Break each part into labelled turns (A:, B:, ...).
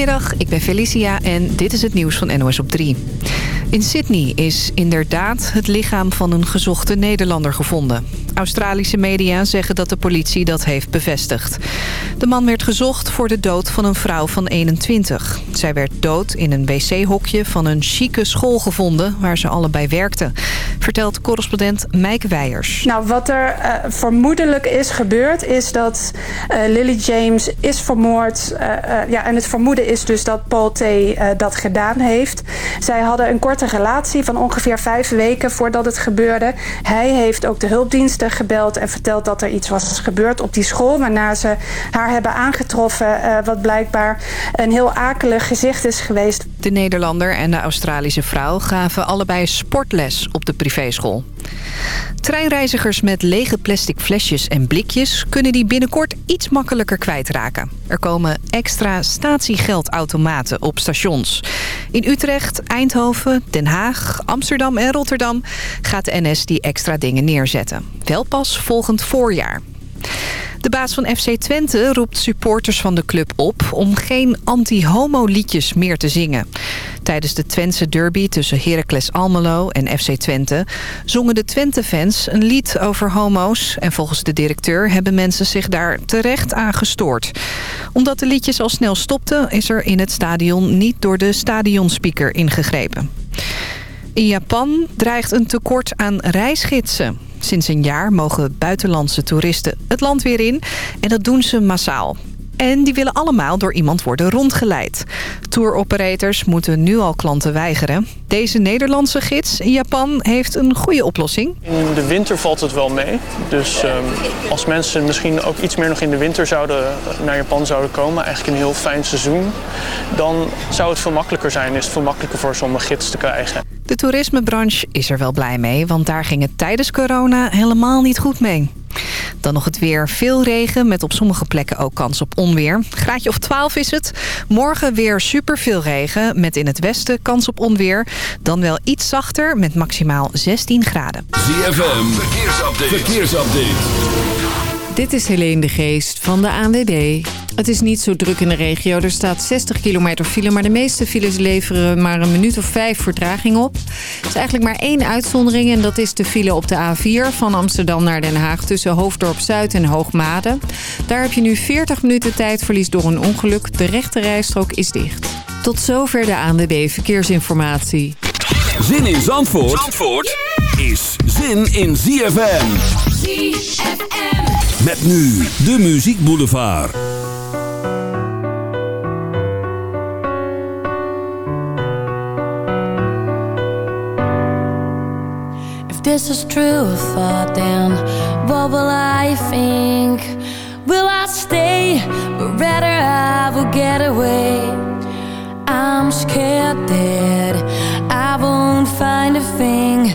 A: Goedemiddag, ik ben Felicia en dit is het nieuws van NOS op 3. In Sydney is inderdaad het lichaam van een gezochte Nederlander gevonden. Australische media zeggen dat de politie dat heeft bevestigd. De man werd gezocht voor de dood van een vrouw van 21. Zij werd dood in een wc-hokje van een chique school gevonden... waar ze allebei werkten, vertelt correspondent Mike Weijers.
B: Nou, wat er uh, vermoedelijk is gebeurd... is dat uh, Lily James is vermoord. Uh, ja, en het vermoeden is dus dat Paul T. dat gedaan heeft. Zij hadden een korte relatie van ongeveer vijf weken voordat het gebeurde. Hij heeft ook de hulpdiensten gebeld en verteld dat er iets was gebeurd op die school. Waarna ze haar hebben aangetroffen, uh, wat blijkbaar een heel akelig gezicht is geweest.
A: De Nederlander en de Australische vrouw gaven allebei sportles op de privéschool. Treinreizigers met lege plastic flesjes en blikjes... kunnen die binnenkort iets makkelijker kwijtraken. Er komen extra statiegeldautomaten op stations. In Utrecht, Eindhoven, Den Haag, Amsterdam en Rotterdam... gaat de NS die extra dingen neerzetten. Wel pas volgend voorjaar. De baas van FC Twente roept supporters van de club op om geen anti-homo-liedjes meer te zingen. Tijdens de Twentse derby tussen Heracles Almelo en FC Twente zongen de Twente-fans een lied over homo's. En volgens de directeur hebben mensen zich daar terecht aan gestoord. Omdat de liedjes al snel stopten is er in het stadion niet door de stadionspeaker ingegrepen. In Japan dreigt een tekort aan reisgidsen. Sinds een jaar mogen buitenlandse toeristen het land weer in. En dat doen ze massaal. En die willen allemaal door iemand worden rondgeleid. Touroperators moeten nu al klanten weigeren. Deze Nederlandse gids in Japan heeft een goede oplossing.
C: In de winter valt het wel mee. Dus um, als mensen misschien ook iets meer nog in de winter zouden, naar Japan zouden komen... eigenlijk een heel fijn seizoen... dan zou het veel makkelijker zijn. Is het veel makkelijker voor zo'n gids te krijgen.
A: De toerismebranche is er wel blij mee, want daar ging het tijdens corona helemaal niet goed mee. Dan nog het weer. Veel regen met op sommige plekken ook kans op onweer. Graadje of 12 is het. Morgen weer superveel regen met in het westen kans op onweer. Dan wel iets zachter met maximaal 16 graden.
D: ZFM, verkeersupdate. verkeersupdate.
E: Dit is Helene de Geest van de ANWB. Het is niet zo druk in de regio. Er staat 60 kilometer file, maar de meeste files leveren maar een minuut of vijf vertraging op. Er is eigenlijk maar één uitzondering en dat is de file op de A4 van Amsterdam naar Den Haag tussen Hoofddorp Zuid en Hoogmade. Daar heb je nu 40 minuten tijdverlies door een ongeluk. De rechte rijstrook is dicht. Tot zover de ANWB Verkeersinformatie.
D: Zin in Zandvoort, Zandvoort is zin in ZFM. ZFM. Met nu de Muziek Boulevard.
F: If this is true thought then what will I think? Will I stay or rather I will get away? I'm scared that I won't find a thing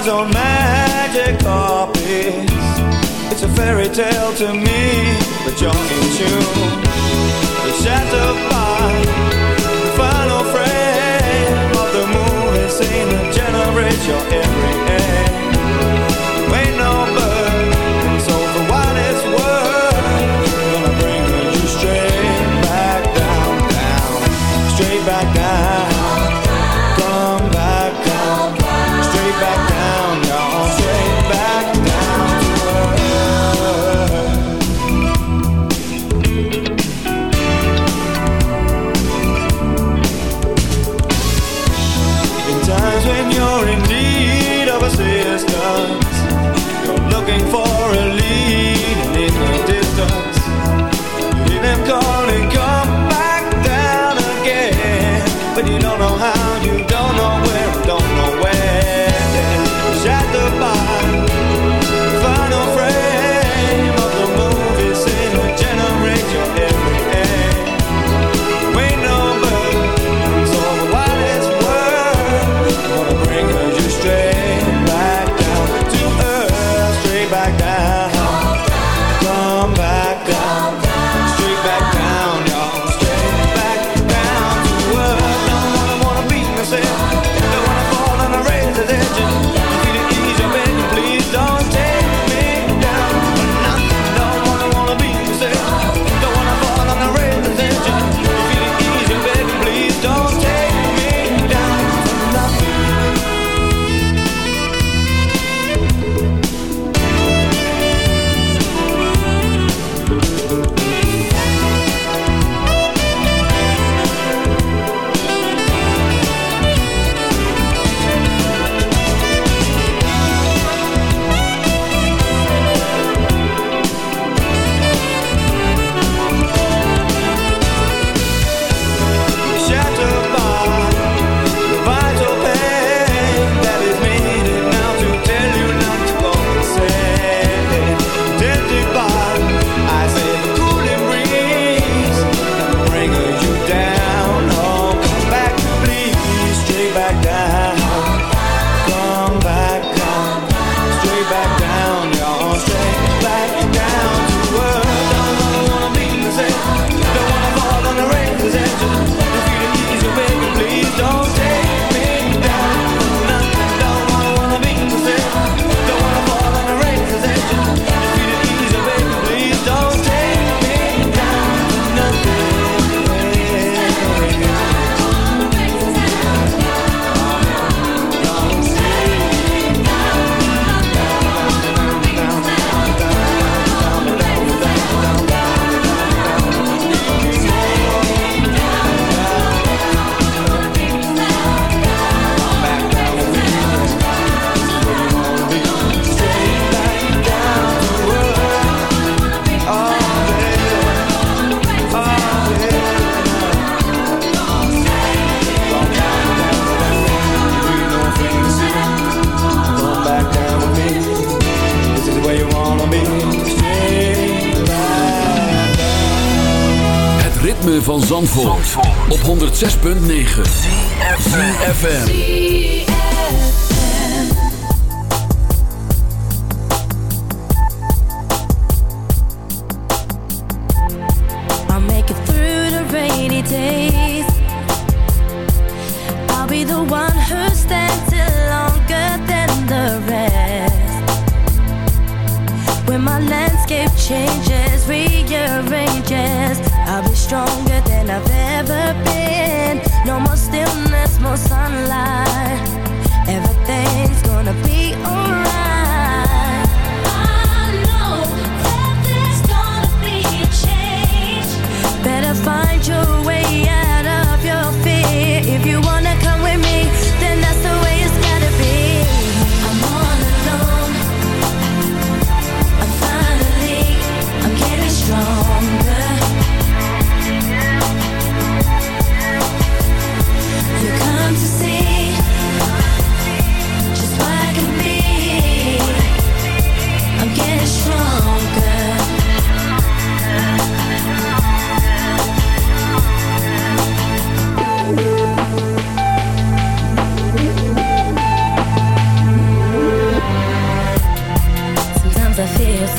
G: eyes on magic carpets It's a fairy tale to me But you're in tune. The shadow by The final frame Of the moon is seen your generation When
F: my landscape changes, rearranges I'll be stronger than I've ever been. No more stillness, more sunlight. Everything's gonna be alright. I know that there's gonna be a change. Better find your way out of your fear. If you wanna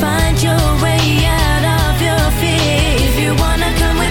F: find your way out of your fear. If you wanna come with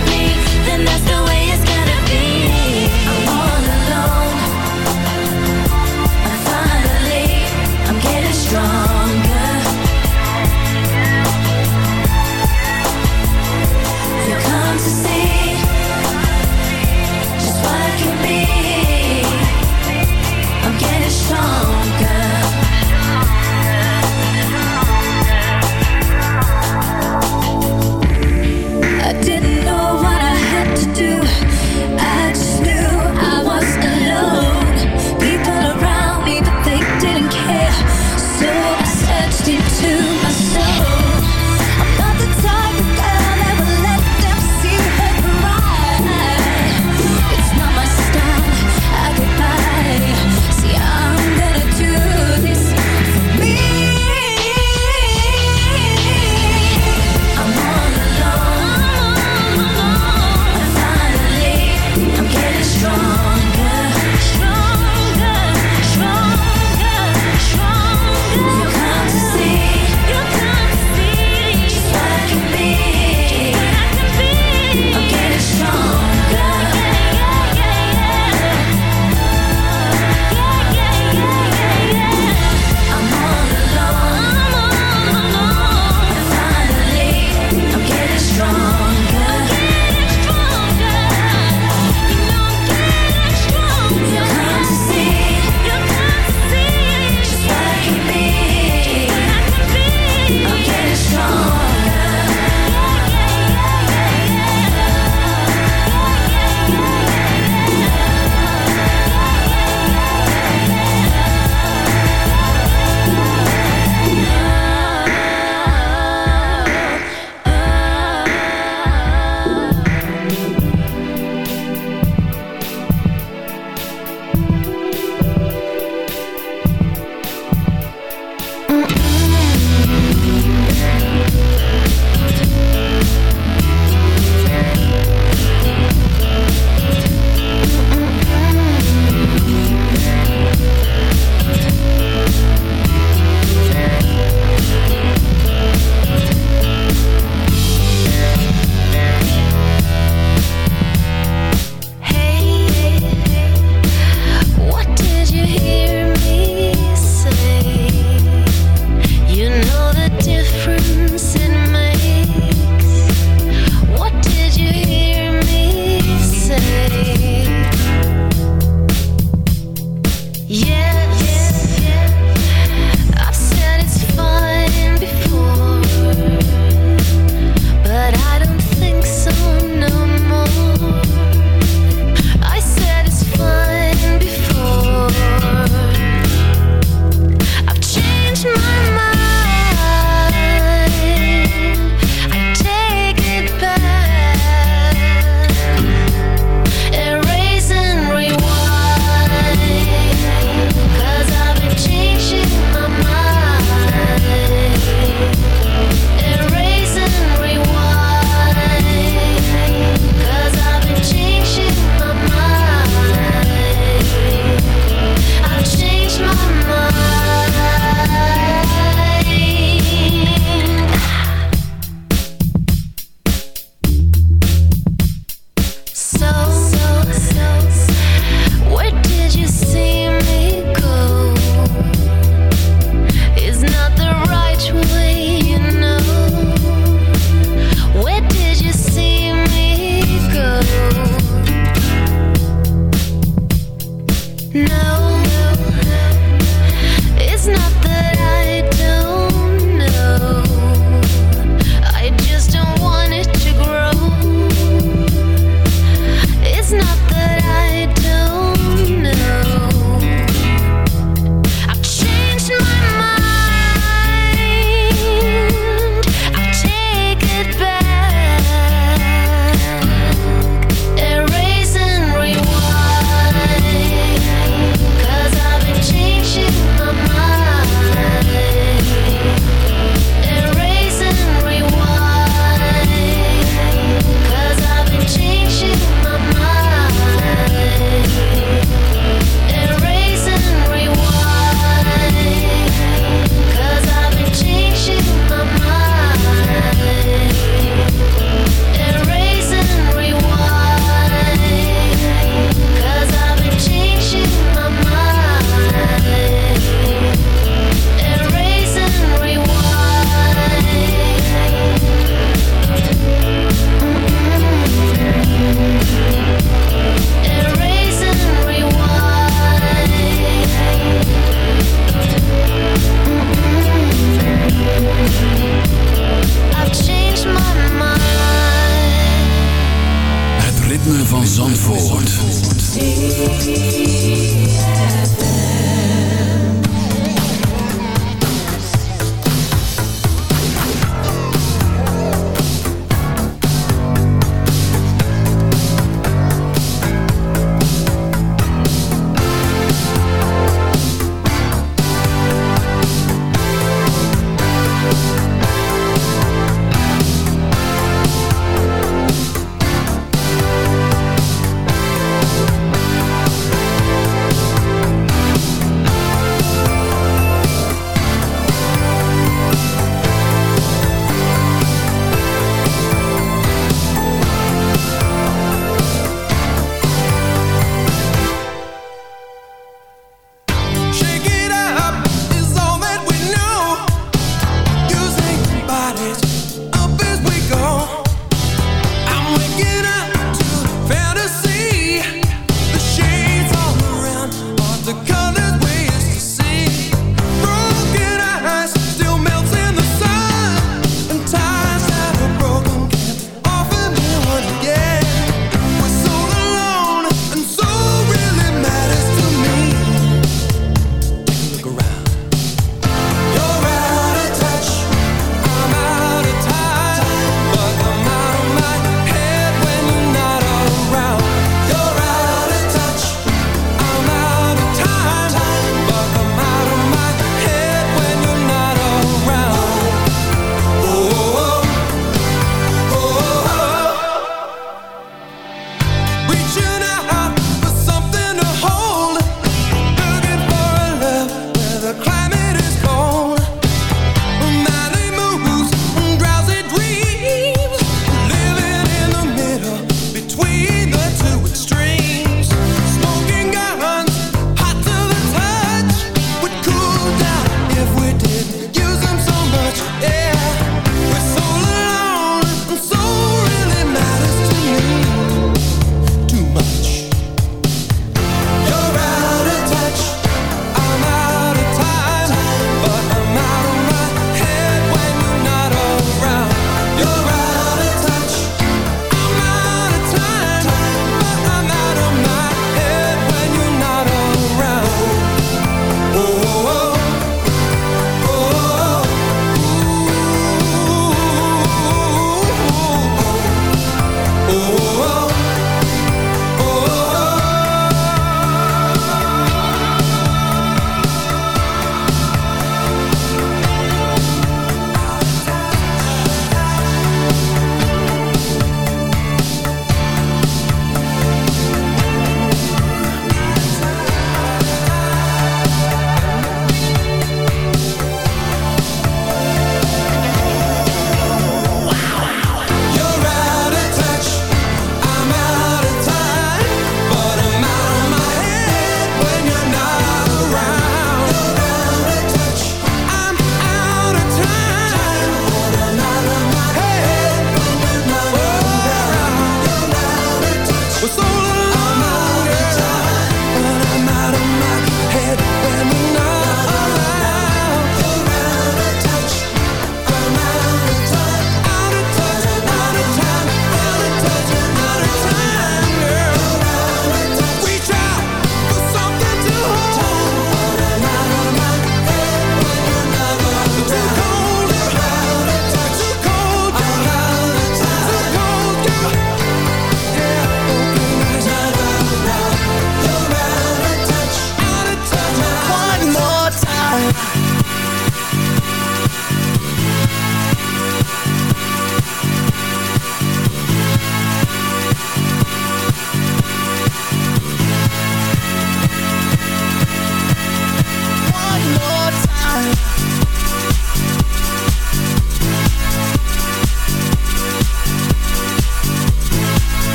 F: No, no, no, it's not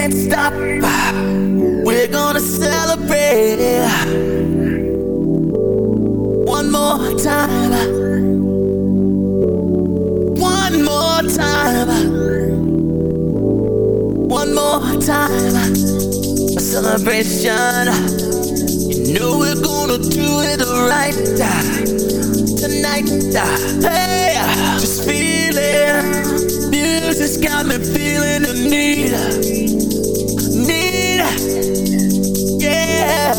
F: can't stop. We're gonna celebrate one more time. One more time. One more time. A celebration. You know we're gonna do it right
D: tonight.
H: Hey, just feel it. Music's got me feeling the need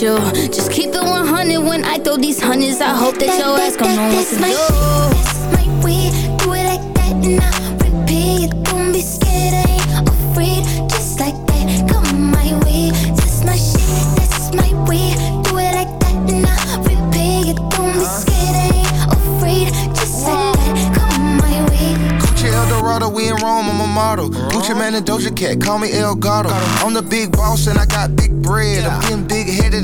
I: you Just keep it 100 when I throw these hundreds. I hope that, that your ass gon' know what to my, do That's my
J: way, do it like that and I repeat Don't be scared, ain't afraid Just like that, come my way That's my shit, that's my way Do it like that and I repeat Don't be scared, ain't afraid Just like that, come my way Gucci Eldorado, we in Rome, I'm a model. Gucci Mane and Doja Cat, call me El Gato. I'm the big boss and I got big bread. I'm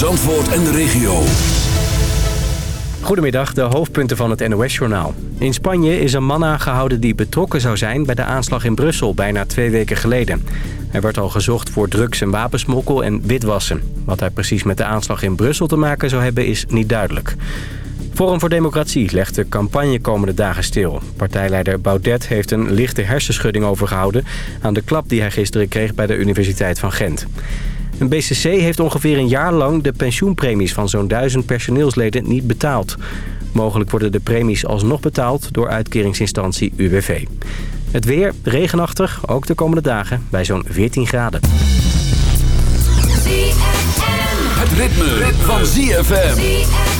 D: Zandvoort en de regio.
K: Goedemiddag, de hoofdpunten van het NOS-journaal. In Spanje is een man aangehouden die betrokken zou zijn bij de aanslag in Brussel bijna twee weken geleden. Hij werd al gezocht voor drugs- en wapensmokkel en witwassen. Wat hij precies met de aanslag in Brussel te maken zou hebben is niet duidelijk. Forum voor Democratie legt de campagne komende dagen stil. Partijleider Baudet heeft een lichte hersenschudding overgehouden... aan de klap die hij gisteren kreeg bij de Universiteit van Gent. Een BCC heeft ongeveer een jaar lang de pensioenpremies van zo'n duizend personeelsleden niet betaald. Mogelijk worden de premies alsnog betaald door uitkeringsinstantie UWV. Het weer regenachtig, ook de komende dagen, bij zo'n 14 graden.
D: Het ritme, ritme. van ZFM.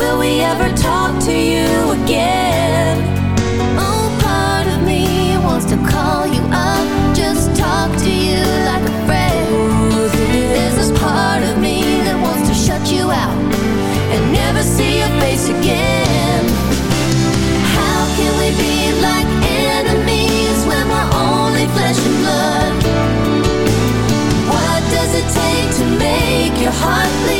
D: Will we ever talk to you again?
F: Oh, part of me wants to call you up, just talk to you like a friend. There's this part of me that wants to shut you out and never see your face again. How can we be like enemies when we're only flesh and blood? What does it take to make your heart bleed?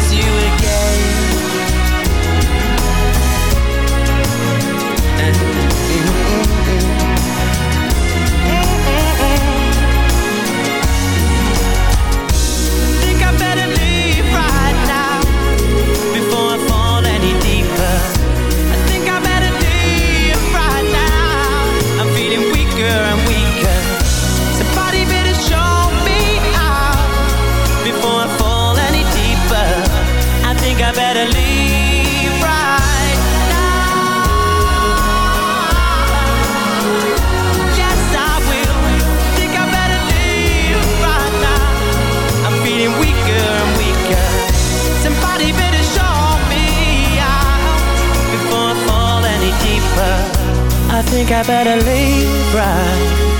L: think I better leave right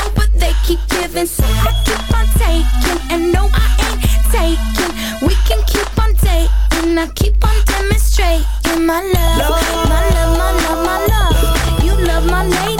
M: No, but they keep giving. So I keep on taking. And no, I ain't taking. We can keep on dating. I keep on demonstrating my love. My love, my love, my love. You love my lady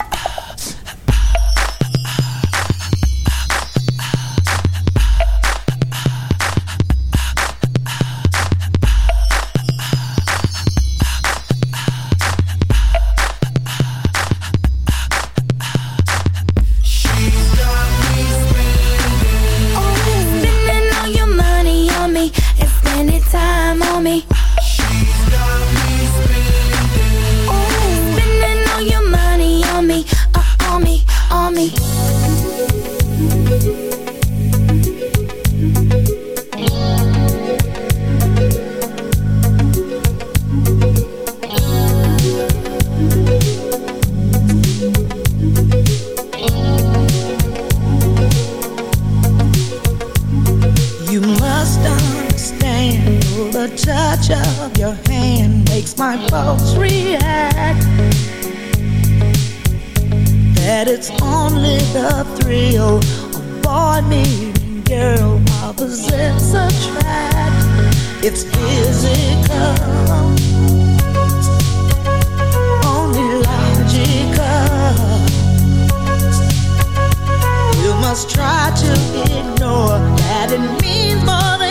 H: the thrill a boy meeting girl opposites attract. It's physical, only logical. You must try to ignore that it means more than.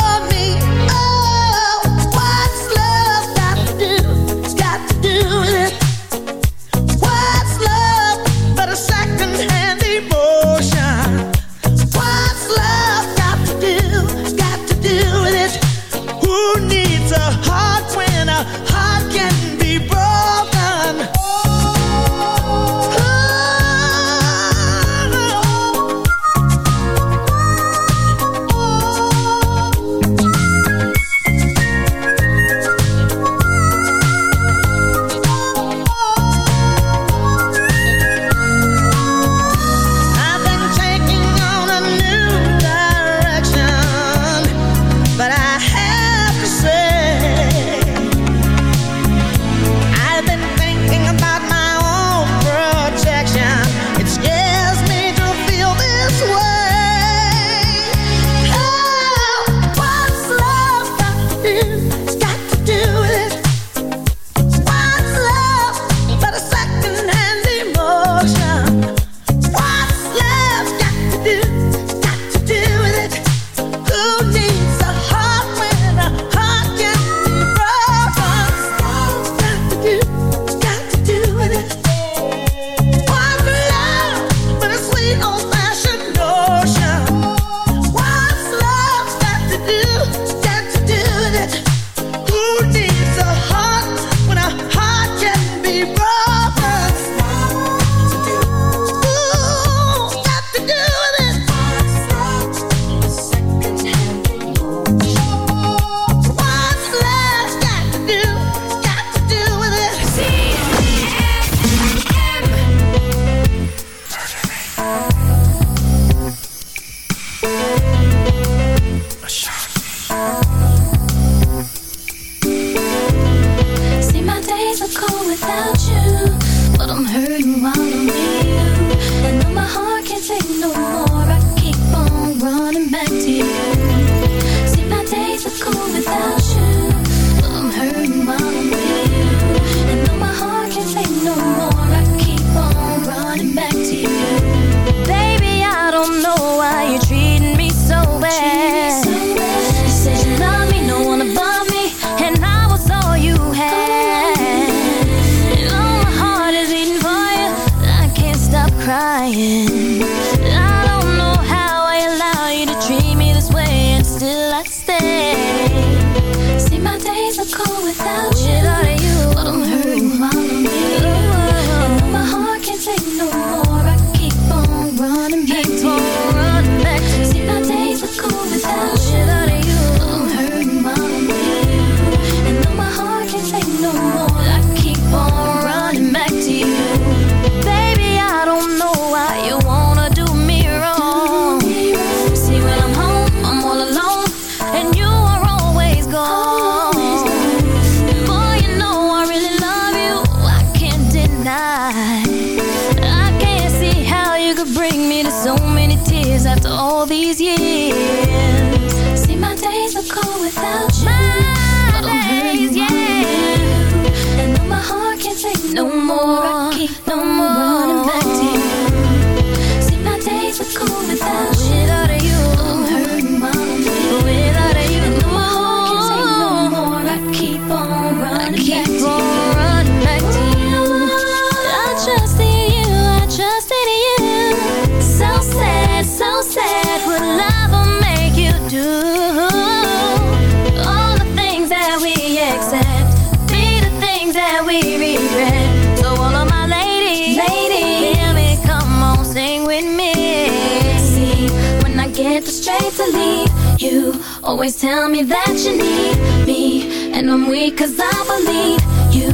F: always tell me that you need me And I'm weak cause I believe you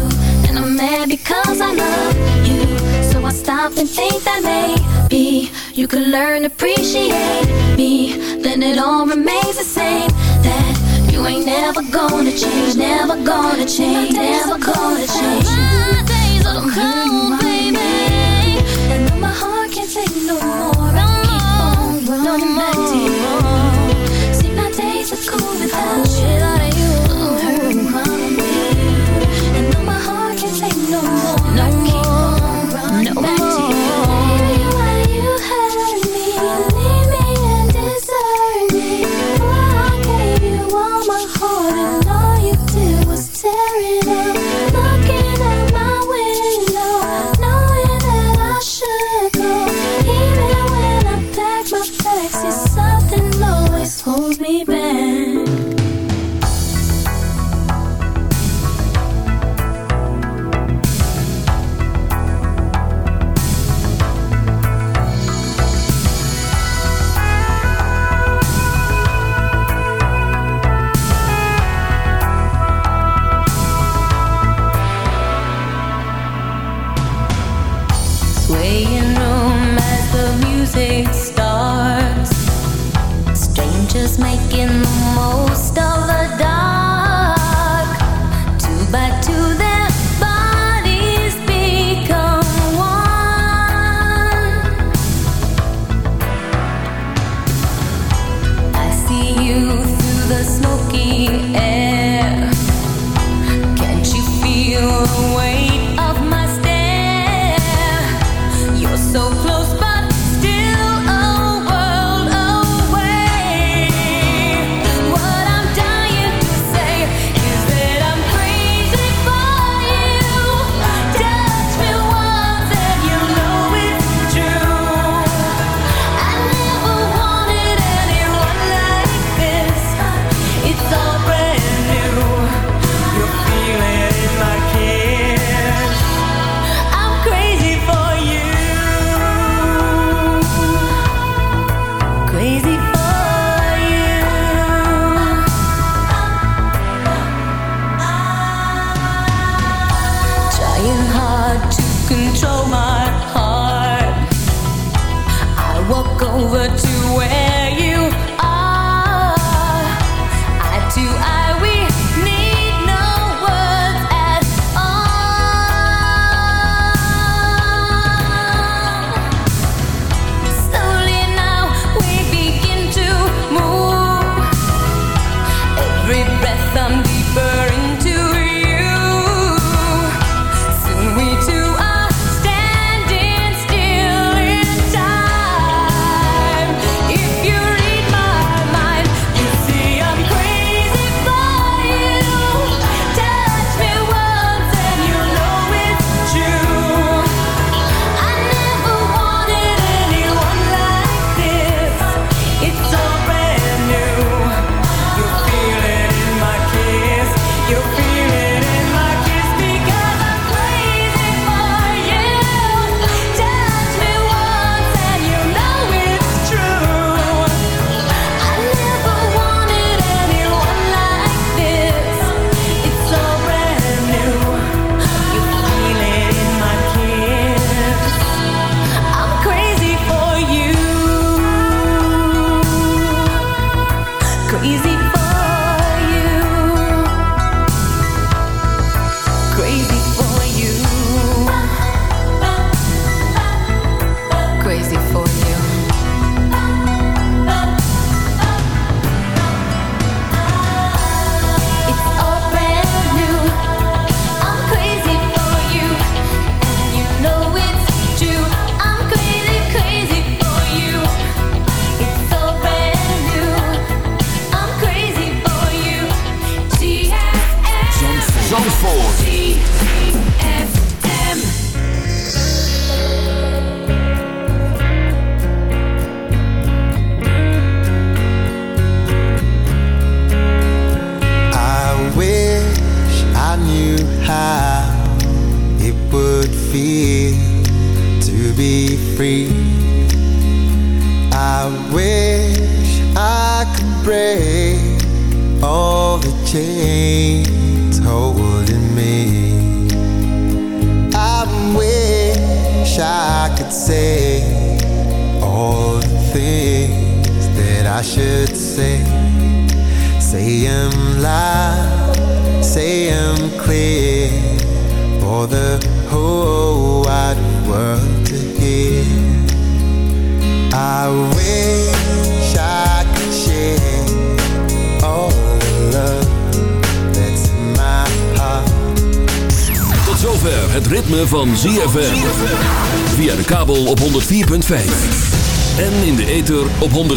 F: And I'm mad because I love you. So I stop and think that maybe You could learn to appreciate me. Then it all remains the same That you ain't never gonna change Never gonna change Never gonna change. My days are cold, baby And my heart can't take no more.